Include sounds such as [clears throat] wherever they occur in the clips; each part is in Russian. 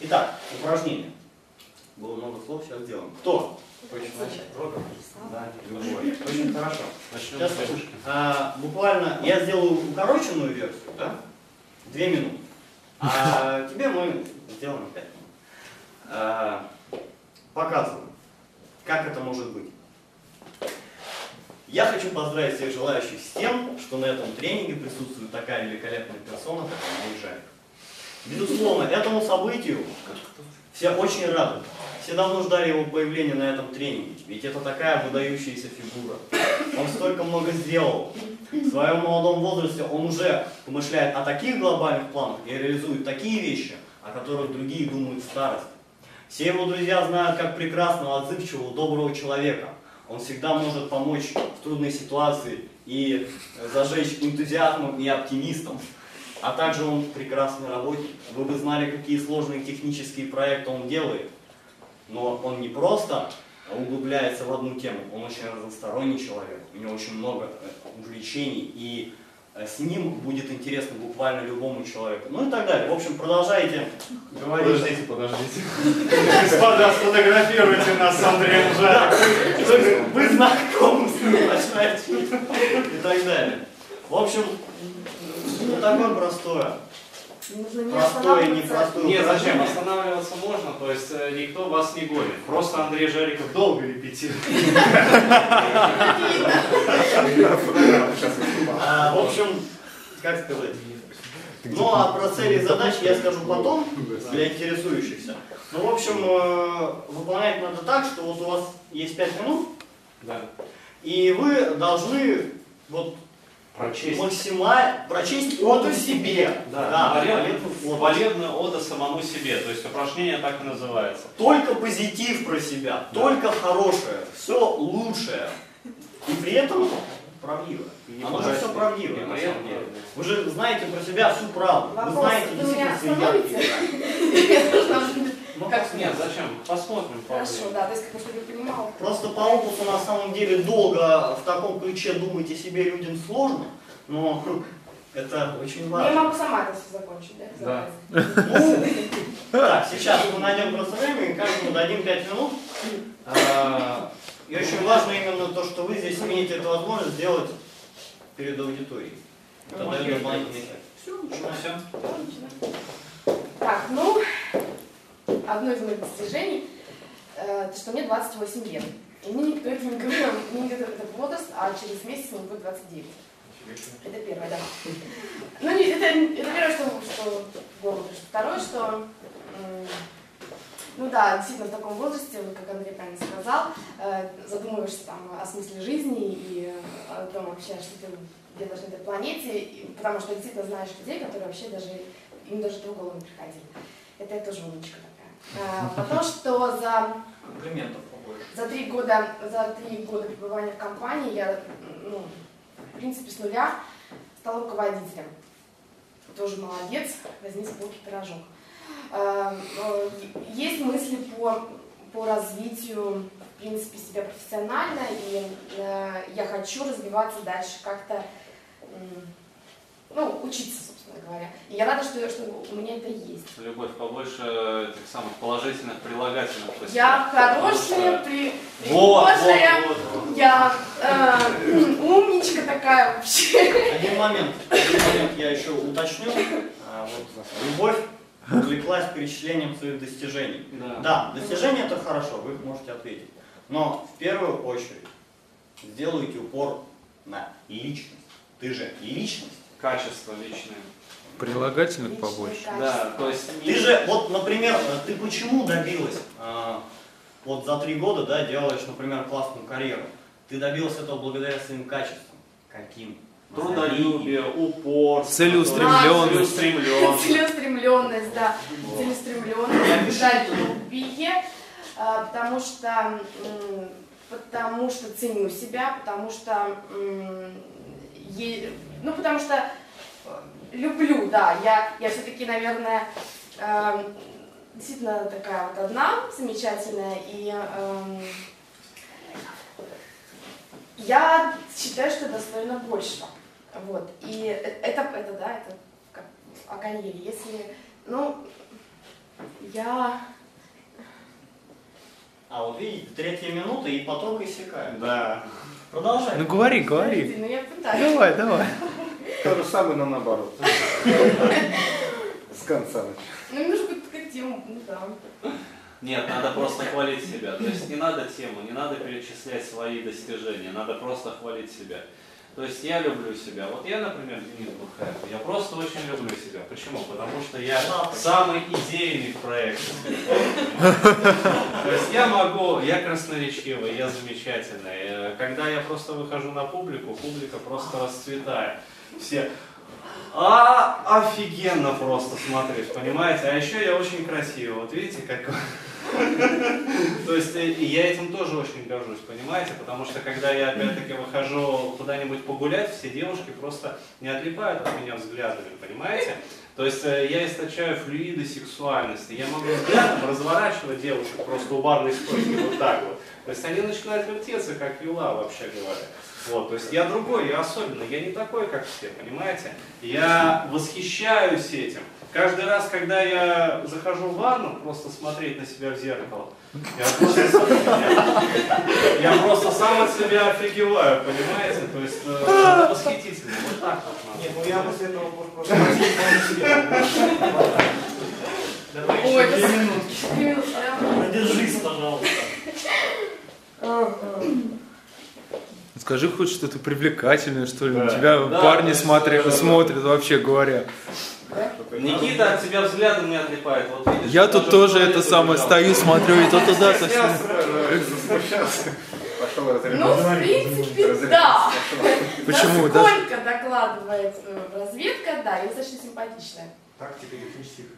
Итак, упражнение. Было много слов, сейчас сделаем. Кто? Начать? Роберт? Да, любой. Очень хорошо. Начнем Сейчас, а, буквально, я сделаю укороченную версию, да? Две минуты. А тебе мы сделаем пять минут. А, показываю, как это может быть. Я хочу поздравить всех желающих с тем, что на этом тренинге присутствует такая великолепная персона, как Андрей Жарик. Безусловно, этому событию все очень рады. Все давно ждали его появления на этом тренинге, ведь это такая выдающаяся фигура. Он столько много сделал. В своем молодом возрасте он уже помышляет о таких глобальных планах и реализует такие вещи, о которых другие думают в старости. Все его друзья знают как прекрасного, отзывчивого, доброго человека. Он всегда может помочь в трудной ситуации и э, зажечь энтузиазмом и оптимистом. А также он прекрасный работник. Вы бы знали, какие сложные технические проекты он делает. Но он не просто углубляется в одну тему, он очень разносторонний человек, у него очень много э, увлечений, и э, с ним будет интересно буквально любому человеку. Ну и так далее. В общем, продолжайте говорить. Подождите, подождите. [laughs] Господа, сфотографируйте нас с Андреем Жариком. Вы, вы знакомы с ним, начинаете и так далее. В общем, ну такое простое. Нужно не Простое непростое. Нет, зачем? Останавливаться можно, то есть э, никто вас не гонит. Просто Андрей Жариков долго репетирует. А, в общем, как сказать? Ну а про цели и задачи я скажу потом, для интересующихся. Ну, в общем, э, выполнять надо так, что вот у вас есть 5 минут, Да. и вы должны вот Прочесть. максимально прочесть оду себе. Да, полезно, полезную оду. полезная ода самому себе. То есть упражнение так и называется. Только позитив про себя, только хорошее, все лучшее. И при этом правдиво. Оно же все правдиво, И на при самом этом. Вы же знаете про себя всю правду. Вы Вопрос, знаете вы меня остановите? [laughs] Я Ну, Как Нет, зачем? Посмотрим. Хорошо, да, то есть как чтобы я понимала. Просто по опыту на самом деле долго в таком ключе думать о себе людям сложно, но [laughs] это очень Я важно. могу сама это все закончить, да? Да. [laughs] Ну, так, сейчас мы найдем просто время и каждому дадим 5 минут. А, И очень важно именно то, что вы здесь имеете эту возможность сделать перед аудиторией. Это Ну, дает окей. дополнительный эффект. Ну, всё. Так, ну, одно из моих достижений, э, то, что мне 28 лет. И мне никто это не говорил, мне никто это возраст, а через месяц мне будет 29. Это первое, да. Ну, не, это, это первое, что, что в голову пришло. Второе, что, ну да, действительно, в таком возрасте, вот как Андрей правильно сказал, э, задумываешься там о смысле жизни и о том вообще, что ты делаешь на этой планете, и- потому что действительно знаешь людей, которые вообще даже, им даже это в голову не приходили. Это я тоже умничка Потому что за Комплиментов побольше. за три года, за три года пребывания в компании я, ну, в принципе, с нуля стала руководителем. Тоже молодец, возьми с полки пирожок. Э, э, Есть мысли по, по развитию, в принципе, себя профессионально, и э, я хочу развиваться дальше как-то, ну, учиться, собственно говоря. И я рада, что, что у меня это есть. Любовь, побольше этих самых положительных прилагательных. про Я хорошая, при, Вот, пригожая, вот, вот, вот. я э, [clears throat] умничка такая вообще. Один момент, один момент я еще уточню. А, вот, любовь увлеклась перечислением своих достижений. Да. Да, достижения это хорошо, вы их можете ответить. Но в первую очередь сделайте упор на личность. Ты же личность. Качество личное. Прилагательных побольше. Да, то есть Ты же, вот, например, э, ты почему добилась, а, вот за три года, да, делаешь, например, классную карьеру. Ты добилась этого благодаря своим качествам. Каким? трудолюбие, упорство, Целеустремленность. целеустремленность. Целеустремленность, да. Вот. Целеустремленность, трудолюбие, э, потому что, потому что ценю себя, потому что, е- ну, потому что э, люблю, да, я, я все-таки, наверное, эм, действительно такая вот одна, замечательная, и эм, я считаю, что достойна большего. Вот. И э- это, это да, это как о карьере. Если, ну, Я... А вот видите, третья минута и поток иссякает. Да. Продолжай. Ну говори, говори. Подожди, ну я пытаюсь. Давай, давай. То же самое, но наоборот. С конца. Ну немножко такая тема, ну да. Нет, надо просто хвалить себя. То есть не надо тему, не надо перечислять свои достижения, надо просто хвалить себя. То есть я люблю себя. Вот я, например, Денис Бухаев, я просто очень люблю себя. Почему? Потому что я самый идейный в проекте. То есть я могу, я красноречивый, я замечательный. Э, Когда я просто выхожу на публику, публика просто расцветает. Все, а, офигенно просто смотреть, понимаете? А еще я очень красивый. Вот видите, как... То есть э, я этим тоже очень горжусь, понимаете? Потому что когда я опять-таки выхожу куда-нибудь погулять, все девушки просто не отлипают от меня взглядами, понимаете? То есть э, я источаю флюиды сексуальности. Я могу взглядом разворачивать девушек просто у барной стойки вот так вот. То есть они начинают вертеться, как юла, вообще говоря. Вот, то есть я другой, я особенный, я не такой, как все, понимаете? Я восхищаюсь этим. Каждый раз, когда я захожу в ванну, просто смотреть на себя в зеркало, я просто, я, [laughs] я просто сам от себя офигеваю, понимаете? То есть это восхитительно, вот так вот. Нет, ну я после этого просто Ой, еще это две с- минутки. Три минуты, да? Задержись, пожалуйста. Скажи хоть что-то привлекательное, что ли. Да. Тебя Да, парни смотрят, смотрят, вообще говоря. Никита от тебя взглядом не отлипает. Вот видишь, Я тут тоже это самое стою, смотрю, и то туда, то сюда. Засмущался. Пошел Ну, в принципе, да. Почему? Насколько докладывает э, разведка, да, я достаточно симпатичная. Тактика дефенсива.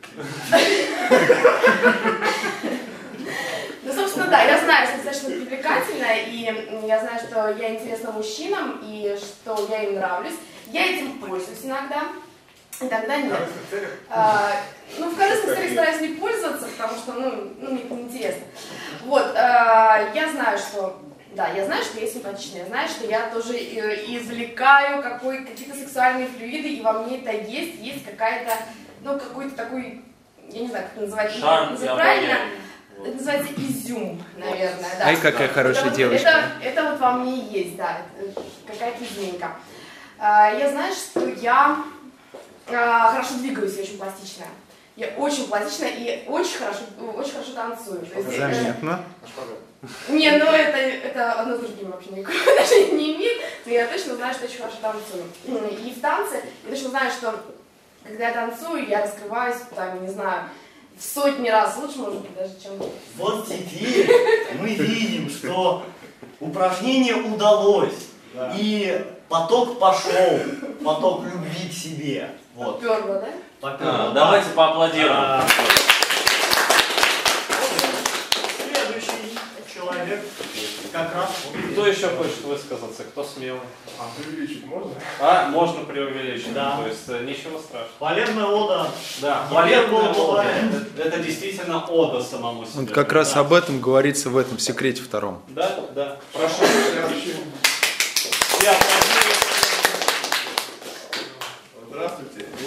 Ну, собственно, да, я знаю, что достаточно привлекательная, и я знаю, что я интересна мужчинам, и что я им нравлюсь. Я этим пользуюсь иногда, иногда нет. А, ну, в корыстных целях стараюсь не пользоваться, потому что, ну, ну мне это неинтересно. Вот, а, я знаю, что, да, я знаю, что я симпатичная, я знаю, что я тоже э, извлекаю какой, какие-то сексуальные флюиды, и во мне это есть, есть какая-то, ну, какой-то такой, я не знаю, как это называть, Шарм и называть правильно, это называется изюм, наверное, да. Ай, какая Это хорошая вот- девочка. Это, это вот во мне и есть, да, это какая-то изюминка. А, Я знаю, что я хорошо двигаюсь, я очень пластичная. Я очень пластичная и очень хорошо, очень хорошо танцую. Э, Заметно. Не, ну это, это одно с другим вообще никакого [laughs] отношения не имеет, но я точно знаю, что очень хорошо танцую. И в танце я точно знаю, что когда я танцую, я раскрываюсь, там, не знаю, в сотни раз лучше, может быть, даже, чем... Вот теперь мы видим, что упражнение удалось. Да. И поток пошел. Поток любви к себе. Вот. Пёрло, да? Попёрло. А, Давайте поаплодируем. А, Следующий человек как раз Кто еще хочет высказаться? Кто смелый? А преувеличить можно? А, можно преувеличить. Да. То есть э, ничего страшного. Полезная ода. Да, валерная ода. бывает. Это, это действительно ода самому себе. Вот как раз Да. об этом говорится в этом секрете втором. Да, да. Прошу. Следующий.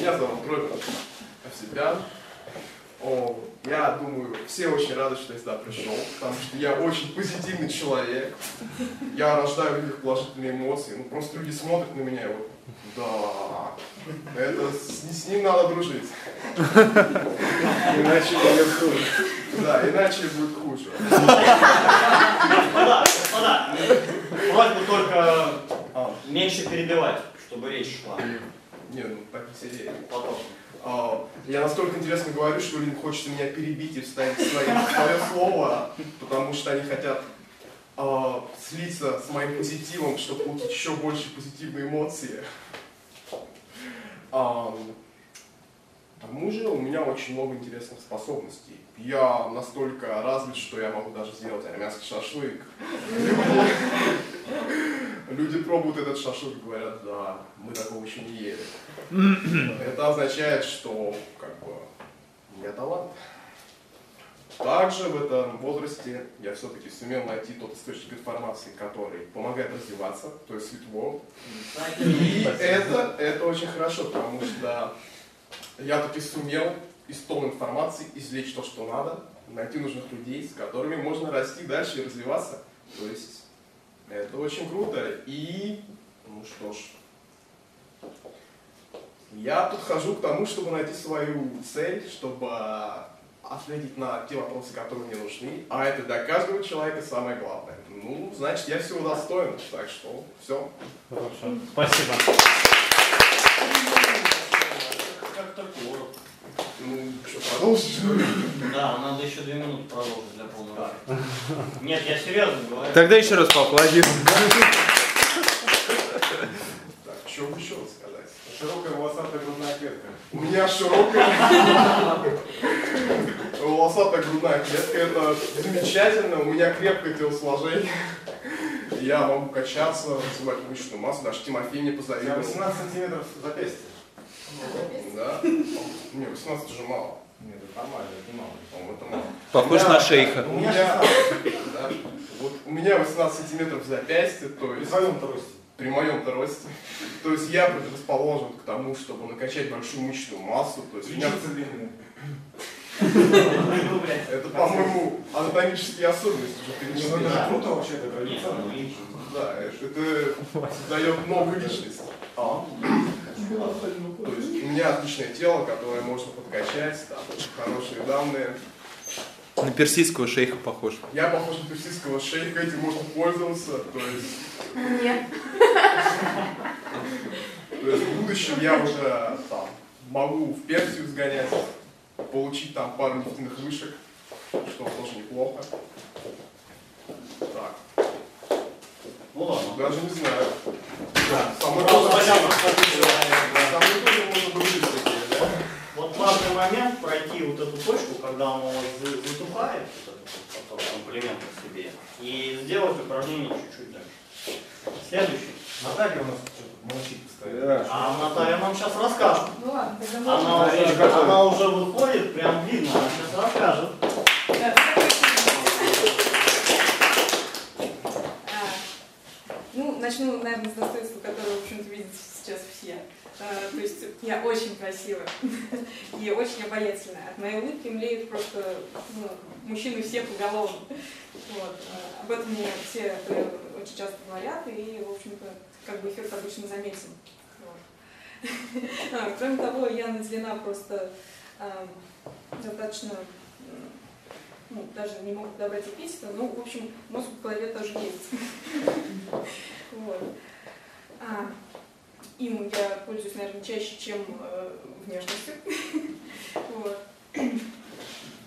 Меня зовут Роберт Овсепян. О, я думаю, все очень рады, что я сюда пришел, потому что я очень позитивный человек. Я рождаю в людях положительные эмоции. Ну, просто люди смотрят на меня и вот, да, это с, с ним надо дружить. Иначе будет хуже. Да, иначе будет хуже. Господа, господа, просьба только а, меньше перебивать, чтобы речь шла. Не, ну так веселее. Потом. А, Я настолько интересно говорю, что людям хочется меня перебить и вставить свое, свое слово, потому что они хотят а, слиться с моим позитивом, чтобы получить еще больше позитивной эмоции. А, к тому же у меня очень много интересных способностей. Я настолько развит, что я могу даже сделать армянский шашлык. Люди пробуют этот шашлык и говорят, да, мы такого еще не ели. Это означает, что как бы у меня талант. Также в этом возрасте я все-таки сумел найти тот источник информации, который помогает развиваться, то есть светло. И это, это очень хорошо, потому что я таки сумел из той информации извлечь то, что надо, найти нужных людей, с которыми можно расти дальше и развиваться. То есть это очень круто. И, ну что ж, я тут хожу к тому, чтобы найти свою цель, чтобы ответить на те вопросы, которые мне нужны. А это для каждого человека самое главное. Ну, значит, я всего достоин. Так что все. Хорошо. Спасибо. Как только урок. Ну, что, продолжишь? Да, надо еще две минуты продолжить для полного. Нет, я серьезно говорю. Тогда еще раз поаплодируем. Так, что бы еще рассказать? Широкая волосатая грудная клетка. У меня широкая волосатая грудная клетка. Это замечательно. У меня крепкое телосложение. Я могу качаться, развивать мышечную массу. Даже Тимофей мне Я позавидовал. 18 сантиметров запястья. Да? Не, 18 уже мало. Нет, это нормально, это мало. По-моему, это мало. Похож на шейха. У меня 16. Да. Вот у меня 18 сантиметров запястья, то При есть своем-то росте. при моем-то росте. То есть я предрасположен к тому, чтобы накачать большую мышечную массу. То есть у меня длинные. это, по-моему, анатомические особенности уже Ну, это же круто вообще, это ну. Да, это, это дает новую личность. То есть у меня отличное тело, которое можно подкачать, там, хорошие данные. На персидского шейха похож. Я похож на персидского шейха, этим можно пользоваться. То есть, Нет. то есть в будущем я уже там могу в Персию сгонять, получить там пару нефтяных вышек, что тоже неплохо. Так, Ну ладно. даже не знаю. Да. Со мной Ну, тоже, можно такие, да? Вот важный момент пройти вот эту точку, когда оно за- затухает, вот этот поток себе, и сделать упражнение чуть-чуть дальше. Следующий. Наталья у нас что-то молчит постоянно. А Наталья нам сейчас расскажет. Ну ладно, Она уже, она уже выходит, прям видно, она сейчас расскажет. Да, А, Ну, начну, наверное, с достоинства, которое, в общем-то, видят сейчас все. А, То есть я очень красивая [laughs] и очень обаятельная. От моей улыбки млеют просто ну, мужчины все поголовно. Вот. а, Об этом мне все э, очень часто говорят, и, в общем-то, как бы эффект обычно заметен. Вот. [laughs] А, Кроме того, я наделена просто а, достаточно ну, даже не могу подобрать эпитета, ну, в общем, мозг в голове тоже есть. [laughs] Вот. А, им я пользуюсь, наверное, чаще, чем э, внешностью. [laughs] Вот.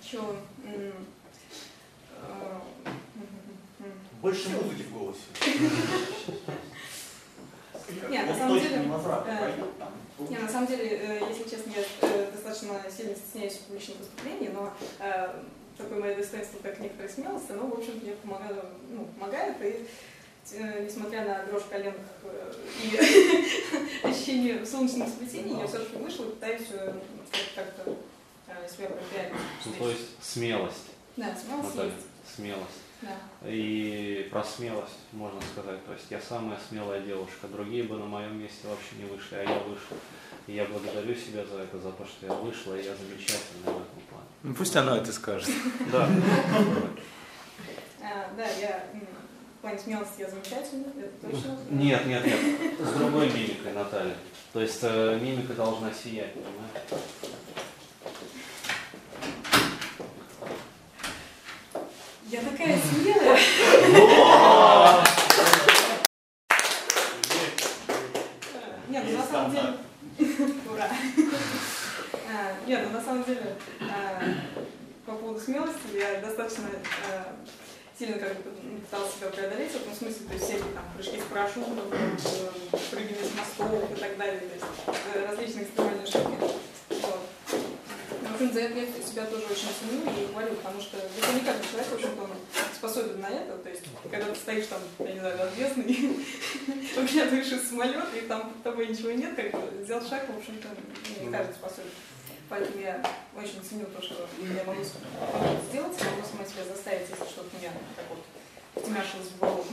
Чё, э, Больше музыки в голосе. [laughs] Нет, на самом деле, э. Не, на самом деле, если честно, я достаточно сильно стесняюсь в публичных выступлениях, но такое мое достоинство, как некоторая смелость, оно, в общем-то, мне помогает, ну, помогает, и э, несмотря на дрожь в коленах э, и [laughs] ощущение солнечного сплетения, я все-таки вышла и пытаюсь э, как-то себя пропиарить. Ну, то есть смелость, Да, смелость Наталья, есть. смелость. Да. И про смелость можно сказать. То есть я самая смелая девушка. Другие бы на моем месте вообще не вышли, а я вышла. И я благодарю себя за это, за то, что я вышла, и я замечательная в этом плане. Ну пусть она это скажет. [laughs] Да. А, да, я в плане смелости я замечательна, это точно. Нет, нет, нет. С другой мимикой, Наталья. То есть э, мимика должна сиять, понимаешь? Я такая смелая. [laughs] Нет, ну на самом деле... Ура! А, Нет, ну на самом деле, а, по поводу смелости, я достаточно а, сильно как бы ну, пыталась себя преодолеть, в этом смысле, то есть всякие там прыжки с парашютом, э, прыгание с мостов и так далее, то есть э, различные экстремальные штуки. Вот. Ну, В общем, за это я себя тоже очень ценю и хвалю, потому что это не каждый человек, в общем-то, он способен на это. То есть, когда ты стоишь там, я не знаю, бездной, выглядываешь [laughs] из самолета, и там под тобой ничего нет, как бы сделать шаг, в общем-то, не каждый способен поэтому я очень ценю то, что я могу сделать, могу сама себя заставить, если что-то меня так вот втемяшилось в голову.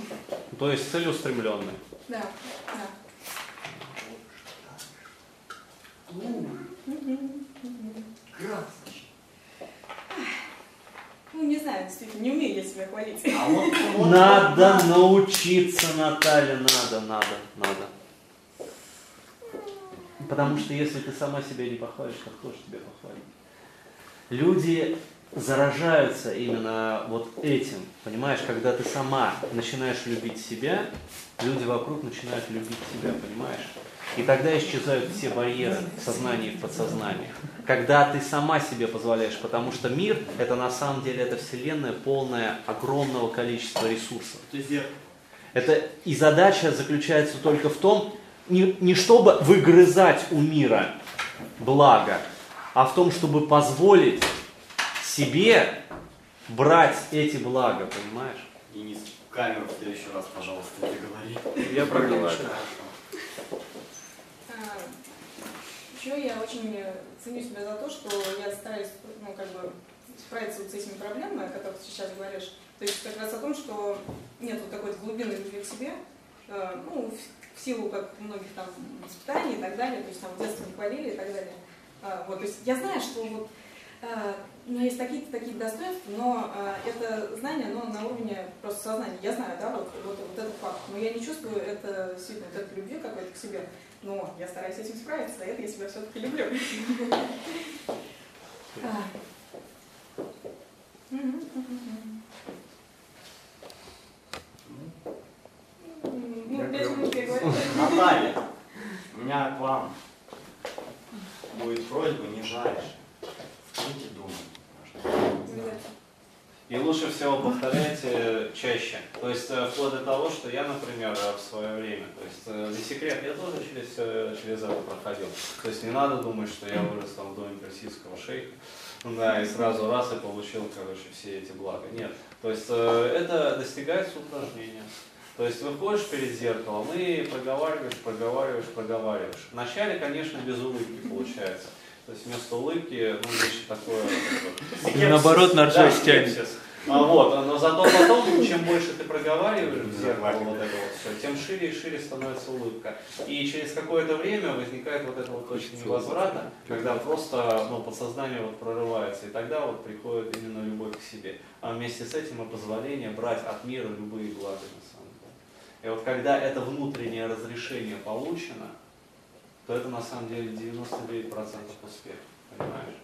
То есть целеустремленный. Да, да. Ну, не знаю, действительно, не умею я себя хвалить. А вот, вот, надо вот, научиться, Наталья, надо, надо, надо. Потому что если ты сама себя не похвалишь, то кто же тебя похвалит? Люди заражаются именно вот этим, понимаешь, когда ты сама начинаешь любить себя, люди вокруг начинают любить тебя, понимаешь? И тогда исчезают все барьеры в сознании и в подсознании. Когда ты сама себе позволяешь, потому что мир это на самом деле это вселенная полная огромного количества ресурсов. Это и задача заключается только в том, не, не чтобы выгрызать у мира благо, а в том, чтобы позволить себе брать эти блага, понимаешь? Денис, камеру в следующий раз, пожалуйста, не говори. Я проговорю. Еще я очень э, ценю себя за то, что я стараюсь, ну, как бы, справиться вот с этими проблемами, о которых ты сейчас говоришь. То есть как раз о том, что нет вот какой-то глубины любви к себе, э, ну, в, силу как многих там воспитаний и так далее, то есть там в детстве хвалили и так далее. А, вот, то есть я знаю, что вот э, у меня есть такие-то такие достоинства, но э, это знание, оно на уровне просто сознания. Я знаю, да, вот, вот, вот этот факт, но я не чувствую это действительно вот этой любви какой-то к себе. Но я стараюсь с этим справиться, а это я себя все-таки люблю. [laughs] А. Мгм, мгм, мгм. М, Ну, пять минут я говорю. Наталья, у меня к вам будет просьба, не жаришь. Вкиньте думать. И лучше всего повторяйте чаще. То есть э, вплоть до того, что я, например, э, в свое время, то есть э, не секрет, я тоже через, э, через это проходил. То есть не надо думать, что я вырос там в доме персидского шейха, да, и сразу раз и получил, короче, все эти блага. Нет. То есть э, это достигается упражнением. То есть выходишь перед зеркалом и проговариваешь, проговариваешь, проговариваешь. Вначале, конечно, без улыбки получается. То есть вместо улыбки, ну, вещи такое... наоборот, на ржач тянет. А вот, но зато потом, чем больше ты проговариваешь в зеркало вот это вот все, тем шире и шире становится улыбка. И через какое-то время возникает вот это вот точка невозврата, когда просто ну, подсознание вот прорывается, и тогда вот приходит именно любовь к себе. А вместе с этим и позволение брать от мира любые блага на самом деле. И вот когда это внутреннее разрешение получено, то это на самом деле 99% успеха, понимаешь?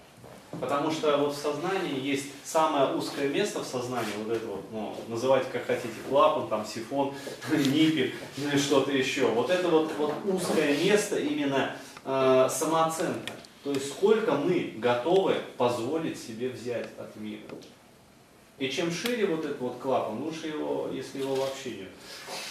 Потому что вот в сознании есть самое узкое место в сознании, вот это вот, ну, называйте как хотите, клапан, там, сифон, [laughs] ниппель, ну или что-то еще. Вот это вот, вот узкое место именно э, самооценка. То есть сколько мы готовы позволить себе взять от мира. И чем шире вот этот вот клапан, лучше его, если его вообще нет.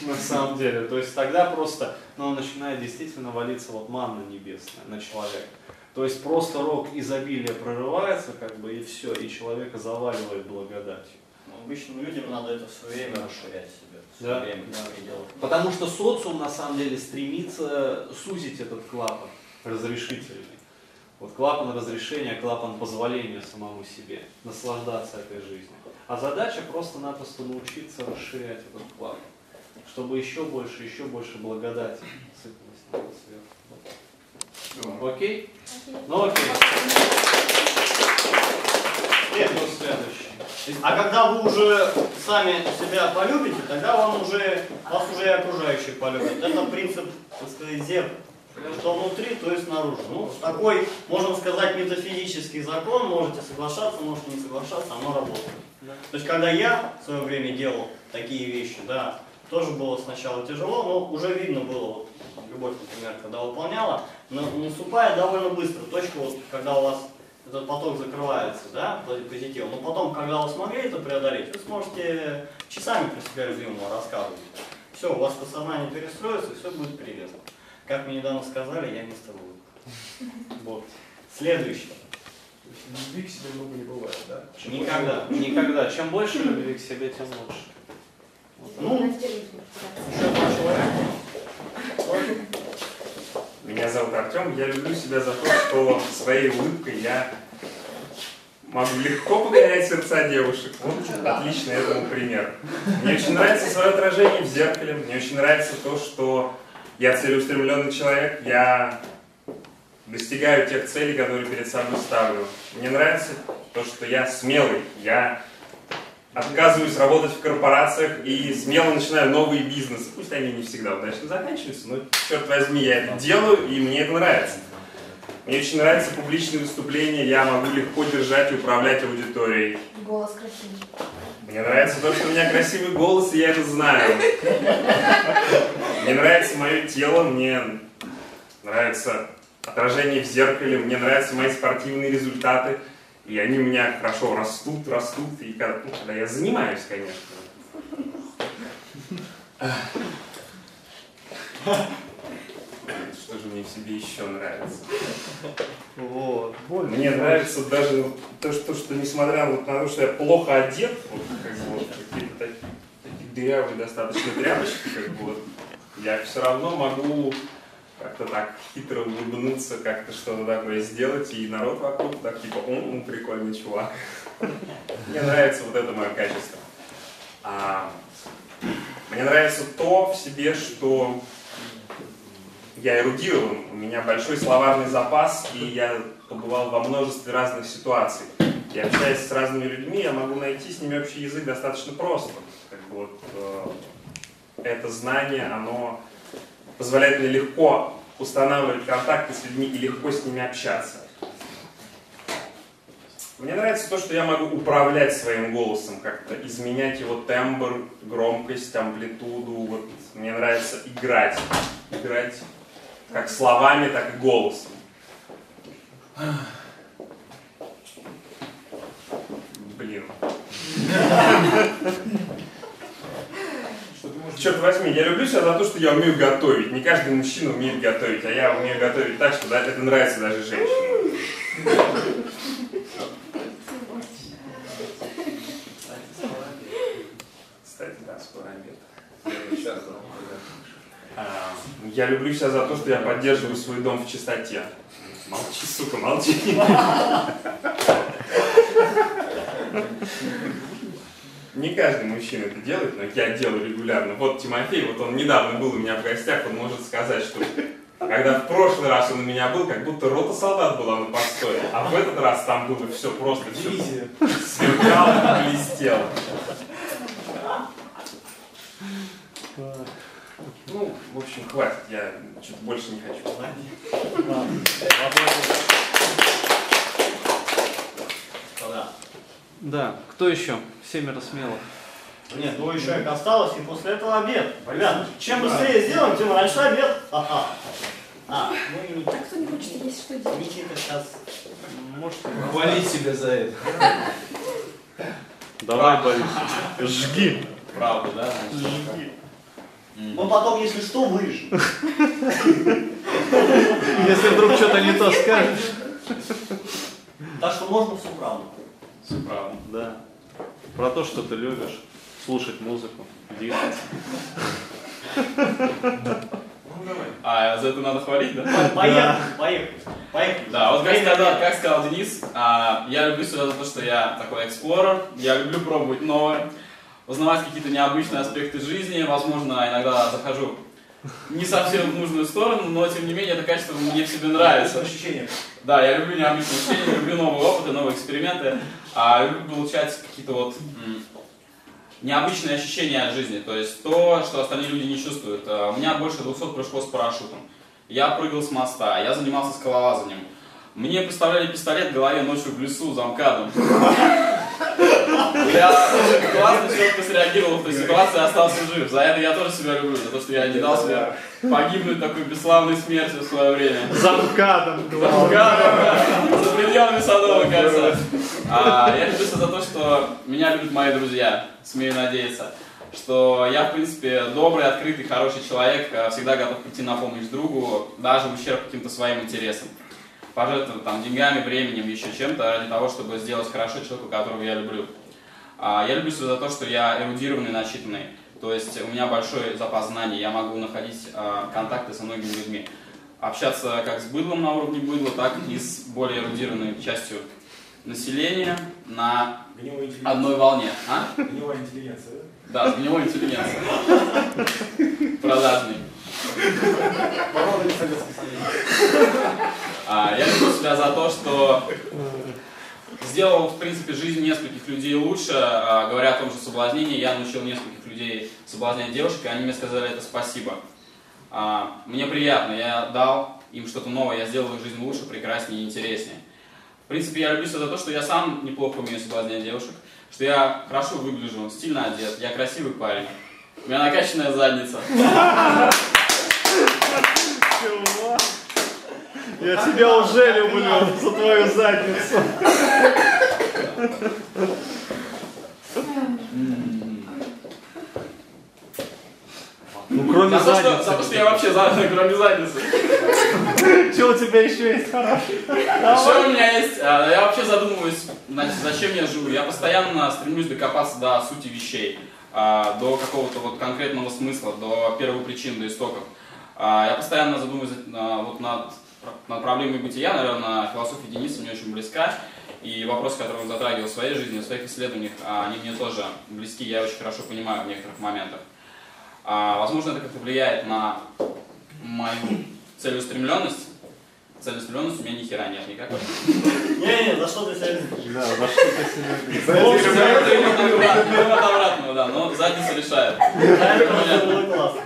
На самом деле. То есть тогда просто ну, начинает действительно валиться вот манна небесная на человека. То есть просто рог изобилия прорывается, как бы, и все, и человека заваливает благодатью. Ну, Обычным людям надо это все время расширять себе. Все Да, время да. делать. Потому что социум на самом деле стремится сузить этот клапан разрешительный. Вот клапан разрешения, клапан позволения самому себе, наслаждаться этой жизнью. А задача просто-напросто научиться расширять этот клапан, чтобы еще больше, еще больше благодати сыпалось на сверху. Окей? Ну окей. Кто следующий? То есть, А когда вы уже сами себя полюбите, тогда вам уже, вас уже и окружающие полюбят. Это принцип, так сказать, зеркала. Что внутри, то и снаружи. Ну, такой, можно сказать, метафизический закон, можете соглашаться, можете не соглашаться, оно работает. То есть, когда я в свое время делал такие вещи, да, тоже было сначала тяжело, но уже видно было, вот, любовь, например, когда выполняла, наступает довольно быстро. Точка, вот, когда у вас этот поток закрывается, да, позитив. Но потом, когда вы смогли это преодолеть, вы сможете часами про себя любимого рассказывать. Все, у вас подсознание перестроится, и все будет прелестно. Как мне недавно сказали, я мистер Улыбка. Вот. Следующий. Любви к себе много не бывает, да? Никогда. Никогда. Чем больше любви к себе, тем лучше. Ну, еще два человека. Меня зовут Артем. Я люблю себя за то, что своей улыбкой я могу легко покорять сердца девушек. Вот отличный этому пример. Мне очень нравится свое отражение в зеркале. Мне очень нравится то, что я целеустремленный человек. Я достигаю тех целей, которые перед собой ставлю. Мне нравится то, что я смелый. Я отказываюсь работать в корпорациях и смело начинаю новые бизнесы. Пусть они не всегда удачно заканчиваются, но, черт возьми, я это делаю, и мне это нравится. Мне очень нравятся публичные выступления, я могу легко держать и управлять аудиторией. Голос красивый. Мне нравится то, что у меня красивый голос, и я это знаю. Мне нравится мое тело, мне нравится отражение в зеркале, мне нравятся мои спортивные результаты, и они у меня хорошо растут, растут, и когда, ну, когда я занимаюсь, конечно. Что же мне в себе еще нравится? Вот. Мне нравится даже то, что, что несмотря вот на то, что я плохо одет, вот, как бы вот какие-то такие, такие дырявые достаточно тряпочки, как бы вот, я все равно могу как-то так хитро улыбнуться, как-то что-то такое сделать, и народ вокруг так типа, он прикольный чувак. Мне нравится вот это мое качество. А, мне нравится то в себе, что я эрудирован, у меня большой словарный запас, и я побывал во множестве разных ситуаций. И общаясь с разными людьми, я могу найти с ними общий язык достаточно просто. Как бы вот, э, это знание, оно позволяет мне легко устанавливать контакты с людьми и легко с ними общаться. Мне нравится то, что я могу управлять своим голосом, как-то изменять его тембр, громкость, амплитуду. Вот. Мне нравится играть. Играть как словами, так и голосом. Блин. Черт возьми, я люблю себя за то, что я умею готовить. Не каждый мужчина умеет готовить, а я умею готовить так, что да, это нравится даже женщинам. Кстати, да, скоро обед. А, Я люблю себя за то, что я поддерживаю свой дом в чистоте. Молчи, сука, молчи. [laughs] Не каждый мужчина это делает, но я делаю регулярно. Вот Тимофей, вот он недавно был у меня в гостях, он может сказать, что когда в прошлый раз он у меня был, как будто рота солдат была на постое, а в этот раз там было все просто, все сверкало и блестело. Ну, в общем, хватит, я что-то больше не хочу. Да. Да, кто еще? Семеро смелых. Нет, двое человек осталось, и после этого обед. Ребят, чем быстрее сделаем, тем раньше обед. Ага. А, ну и А кто не хочет есть, что делать? Никита сейчас может Хвалить себя за это. Давай, Борис, жги. Правда, да? Ну потом, если что, вырежем. Если вдруг что-то не то скажешь. Так что можно всю правду. Все правда. Да. Про то, что ты любишь. Слушать музыку. Двигаться. А за это надо хвалить, да? Поехали, поехали. Поехали. Да, вот как сказал, как сказал Денис, а, я люблю себя за то, что я такой эксплорер, я люблю пробовать новое, узнавать какие-то необычные аспекты жизни, возможно, иногда захожу не совсем в нужную сторону, но тем не менее это качество мне в себе нравится. Ощущение. Да, я люблю необычные ощущения, люблю новые опыты, новые эксперименты, а люблю получать какие-то вот необычные ощущения от жизни, то есть то, что остальные люди не чувствуют. А, У меня больше 200 прыжков с парашютом. Я прыгал с моста, я занимался скалолазанием. Мне представляли пистолет в голове ночью в лесу за МКАДом. Я очень классно, четко среагировал в той ситуации и остался жив. За это я тоже себя люблю, за то, что я не дал себе погибнуть такой бесславной смертью в свое время. За МКАДом. За МКАДом, да, за пределами Садового кольца. А, я люблю себя за то, что меня любят мои друзья, смею надеяться. Что я, в принципе, добрый, открытый, хороший человек, а, всегда готов прийти на помощь другу, даже в ущерб каким-то своим интересам. Пожертвовать там деньгами, временем, еще чем-то, ради того, чтобы сделать хорошо человеку, которого я люблю. А, Я люблю себя за то, что я эрудированный, начитанный. То есть у меня большой запас знаний, я могу находить а, контакты со многими людьми. Общаться как с быдлом на уровне быдла, так и с более эрудированной частью населения на одной волне. А? Гнилая интеллигенция, Да, с гнилой интеллигенцией. Продажный. А, я люблю себя за то, что сделал, в принципе, жизнь нескольких людей лучше. А, говоря о том же соблазнении, я научил нескольких людей соблазнять девушек, и они мне сказали это спасибо. А, мне приятно, я дал им что-то новое, я сделал их жизнь лучше, прекраснее и интереснее. В принципе, я люблю себя за то, что я сам неплохо умею соблазнять девушек, что я хорошо выгляжу, стильно одет, я красивый парень. У меня накачанная задница. Я тебя уже люблю за твою задницу. Ну, кроме что, задницы. за то, что я вообще за, кроме задницы. Что у тебя еще есть хорошее? Еще у меня есть, а, я вообще задумываюсь, значит, зачем я живу. Я постоянно стремлюсь докопаться до сути вещей, а, до какого-то вот конкретного смысла, до первой причины, до истоков. А, Я постоянно задумываюсь а, вот над, над проблемой бытия, наверное, философия Дениса мне очень близка. И вопросы, которые он затрагивал в своей жизни, в своих исследованиях, а, они мне тоже близки, я очень хорошо понимаю в некоторых моментах. А, Возможно, это как-то влияет на мою целеустремленность. Целеустремленность у меня ни хера нет никакой. Не-не, за что ты себя любишь? Да, за что ты себя Вывод обратного, да, но задница решает. Да, это было классно.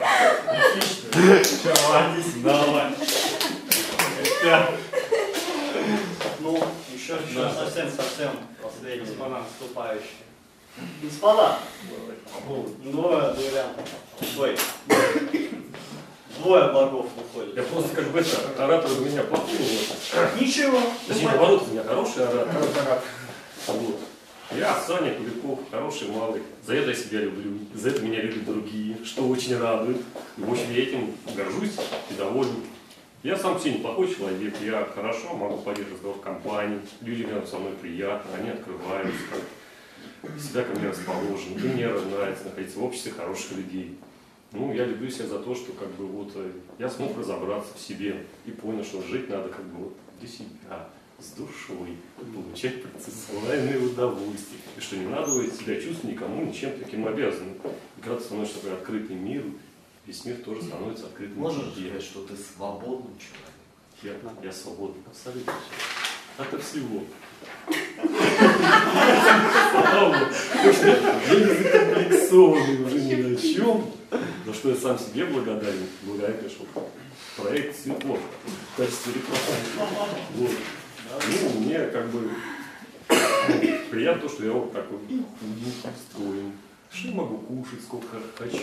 Давай. Ну, еще, еще Да. совсем-совсем последний. Наступающие. Господа, двое дуэлянтов. Ой, двое богов выходит. Я просто как бы это, оратор у меня плохой. вот. Ничего. Точнее, наоборот, у меня хороший оратор. Вот. Я, Саня Куликов, хороший малый. За это я себя люблю. За это меня любят другие, что очень радует. И, в общем, я этим горжусь и доволен. Я сам себе неплохой человек, я хорошо могу поддерживать разговор в компании, люди рядом со мной приятно, они открываются, всегда ко мне расположены. И мне нравится находиться в обществе хороших людей. Ну, я люблю себя за то, что как бы вот э, я смог разобраться в себе и понял, что жить надо как бы вот для себя, с душой, получать процессуальное удовольствие. И что не надо себя чувствовать никому ничем таким обязанным. И когда ты становишься такой открытый миру, весь мир тоже становится открытым Можешь тебе. сказать, что ты свободный человек? Я, я свободен, абсолютно. Ото всего. Я не закомплексованный уже ни на чем, за что я сам себе благодарен. Благодарен, конечно, проект «Светло» в качестве рекламы. Вот. Ну, мне как бы приятно то, что я вот такой худенький, строен. Что я могу кушать, сколько хочу,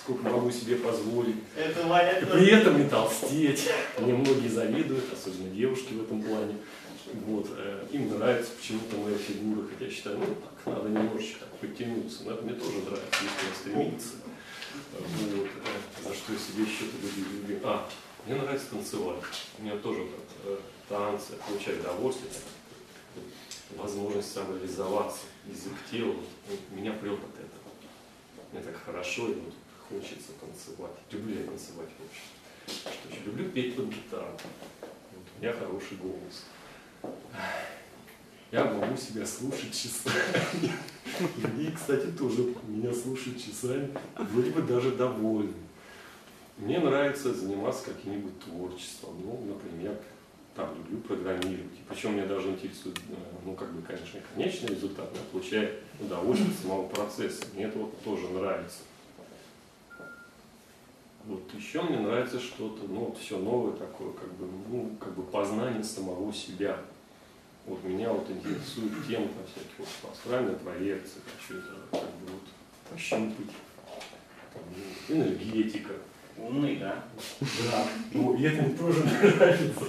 сколько могу себе позволить. Это Ваня И при этом не толстеть. Мне многие завидуют, особенно девушки в этом плане. Вот, э, им нравится почему-то моя фигура, хотя я считаю, ну так, надо немножечко так подтянуться. Но это мне тоже нравится, если стремиться. Вот, э, за что я себе еще тогда люблю. А, мне нравится танцевать. У меня тоже э, танцы, я получаю удовольствие, возможность самореализоваться, язык тела, вот меня прет от этого. Мне так хорошо, и вот хочется танцевать. Люблю я танцевать, в общем. Что еще? Люблю петь под гитару. Вот, у меня хороший голос. Я могу себя слушать часами. И, кстати, тоже меня слушают часами, вроде бы даже довольны. Мне нравится заниматься каким-нибудь творчеством. Ну, например, там люблю программировать. Причем меня даже интересует, э, ну, как бы, конечно, конечный результат, но я получаю удовольствие от самого процесса. Мне это вот тоже нравится. Вот еще мне нравится что-то, ну, вот все новое такое, как бы, ну, как бы познание самого себя. Вот меня вот интересует тема там, всяких вот астральной проекции, хочу это как бы вот пощупать. Там, ну, энергетика. Умный, да? Да, ну, и это мне тоже [laughs] нравится.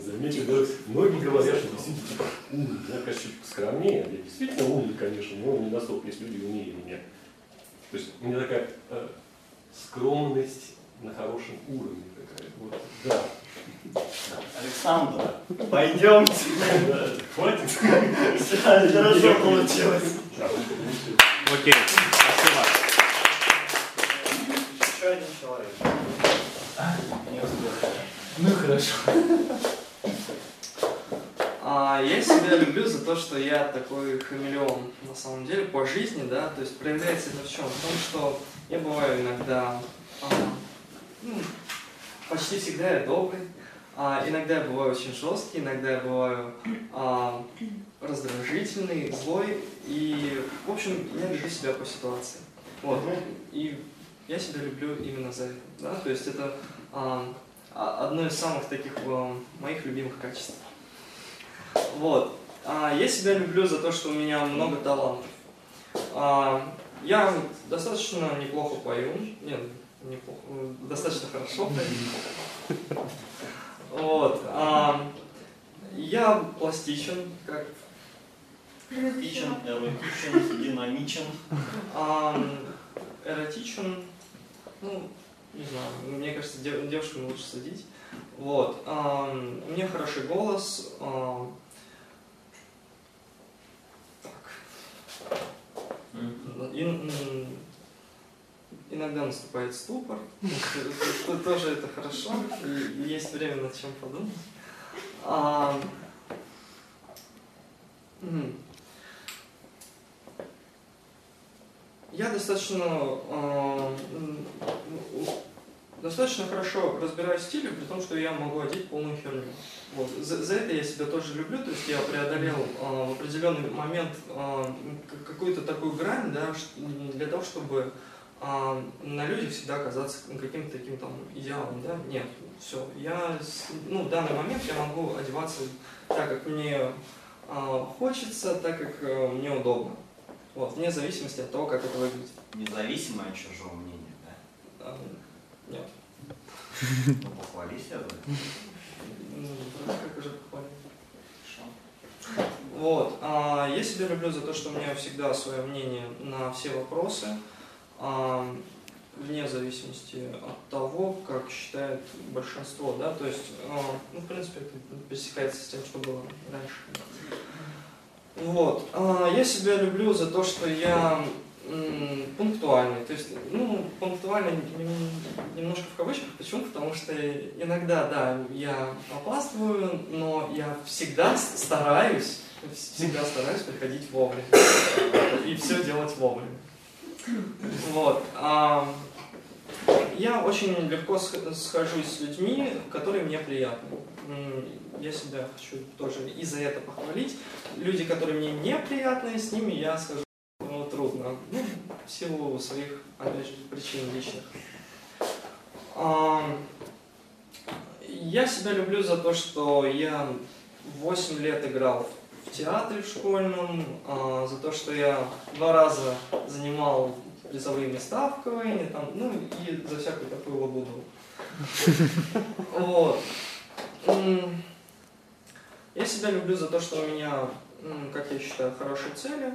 Замечу, да, многие говорят, что действительно умный. Я, конечно, чуть поскромнее, я действительно умный, конечно, но не настолько есть люди умнее меня. То есть у меня такая э, скромность на хорошем уровне такая. Вот, да. Александр, пойдемте. Хватит. Все хорошо получилось. Окей, спасибо. Еще один человек. Не успел. Ну хорошо. А, я себя люблю за то, что я такой хамелеон на самом деле по жизни, да, то есть проявляется это в чем? В том, что я бываю иногда, а, ну, почти всегда я добрый, а иногда я бываю очень жесткий, иногда я бываю а, раздражительный, злой. И, в общем, я люблю себя по ситуации. Вот. И я себя люблю именно за это. Да? То есть это а, а, одно из самых таких а, моих любимых качеств. Вот. А, я себя люблю за то, что у меня много талантов. А, я достаточно неплохо пою. Нет, неплохо, достаточно хорошо. [laughs] Вот. А, я пластичен, как Эротичен, эротичен, [laughs] динамичен. а, эротичен, ну, не знаю, мне кажется, дев- девушкам лучше судить. Вот. а, у меня хороший голос. а, так. И, м, иногда наступает ступор. [laughs] Это Тоже это хорошо. Есть время над чем подумать. А. Я достаточно, э, достаточно хорошо разбираюсь в стиле, при том, что я могу одеть полную херню. Вот. За, за это я себя тоже люблю, то есть я преодолел э, в определенный момент э, какую-то такую грань, да, для того, чтобы э, на людях всегда казаться каким-то таким там идеалом, да, нет, все, я, ну, в данный момент я могу одеваться так, как мне э, хочется, так, как э, мне удобно. Вот, вне зависимости от того, как это выглядит. Независимо от чужого мнения, да? А, Нет. Ну, похвали себя. да. Ну, как уже похвалил. Вот. а, я себя люблю за то, что у меня всегда свое мнение на все вопросы, а, вне зависимости от того, как считает большинство, да, то есть, а, ну, в принципе, это пересекается с тем, что было раньше. Вот. А, Я себя люблю за то, что я пунктуальный. То есть, ну, пунктуальный нем- немножко в кавычках. Почему? Потому что иногда, да, я опаздываю, но я всегда стараюсь, всегда стараюсь приходить вовремя. И все делать вовремя. Вот. Я очень легко сх- схожусь с людьми, которые мне приятны. Я себя хочу тоже и за это похвалить. Люди, которые мне неприятны, с ними я схожу ну, трудно. Ну, в силу своих, опять же, причин личных. Я себя люблю за то, что я 8 лет играл в театре в школьном, а, за то, что я два раза занимал призовые места в КВН, там, ну и за всякую такую лабуду. Вот. Я себя люблю за то, что у меня, как я считаю, хорошие цели,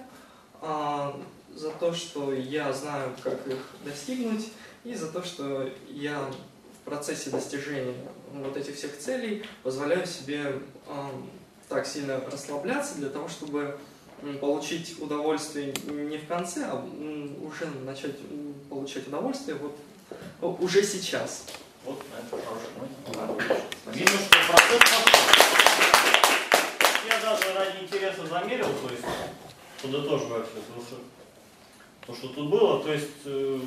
а, за то, что я знаю, как их достигнуть, и за то, что я в процессе достижения вот этих всех целей позволяю себе так сильно расслабляться для того, чтобы получить удовольствие не в конце, а уже начать получать удовольствие вот уже сейчас. Вот на это хорошая ноте. Видно, что процесс пошел. Я даже ради интереса замерил, то есть подытоживая все то, что, то, что тут было, то есть э,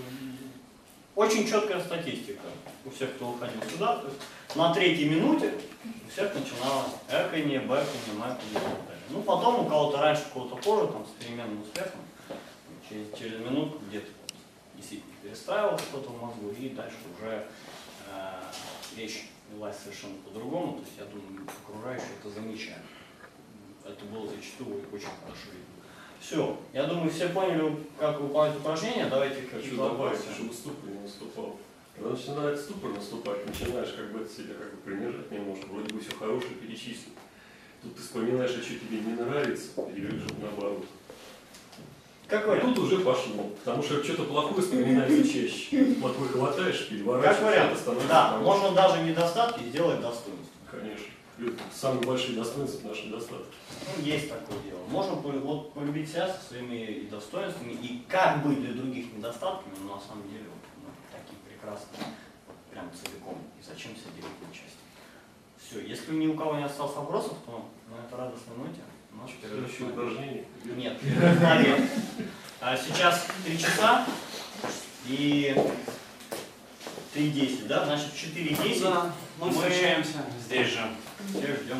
очень четкая статистика у всех, кто уходил сюда. То есть на третьей минуте у всех начиналось эканье, бэканье, мэканье и так далее. Ну, потом у кого-то раньше, у кого-то позже, там, с переменным успехом, через, через минутку где-то действительно перестраивалось что-то в мозгу, и дальше уже э, речь велась совершенно по-другому. То есть я думаю, окружающие это замечали. Это было зачастую очень хорошо видно. Все, я думаю, все поняли, как выполнять упражнения. Давайте Хочу добавить, чтобы ступор не наступал. Когда начинает ступор наступать, начинаешь как бы это себя как бы принижать немножко, вроде бы все хорошее перечислить. Тут ты вспоминаешь, а что тебе не нравится, вот наоборот. Как А вариант? тут уже пошло, потому что что-то плохое вспоминается чаще. Вот вы хватаешь, переворачиваешь, Как вариант? Да, можно даже недостатки сделать достоинством. Конечно. Самые большие достоинства наши недостатки. Ну, есть такое дело. Можно вот, полюбить себя со своими и достоинствами, и как быть для других недостатками, но на самом деле вот, ну, такие прекрасные, вот, прям целиком. И зачем себя делить на части? Все, если ни у кого не осталось вопросов, то на этой радостной ноте у нас перерыв Следующее упражнение. Нет, перерыв на обед. А сейчас 3 часа и 3.10, да? Значит, в 4.10 Да, мы встречаемся здесь же. Все ждем.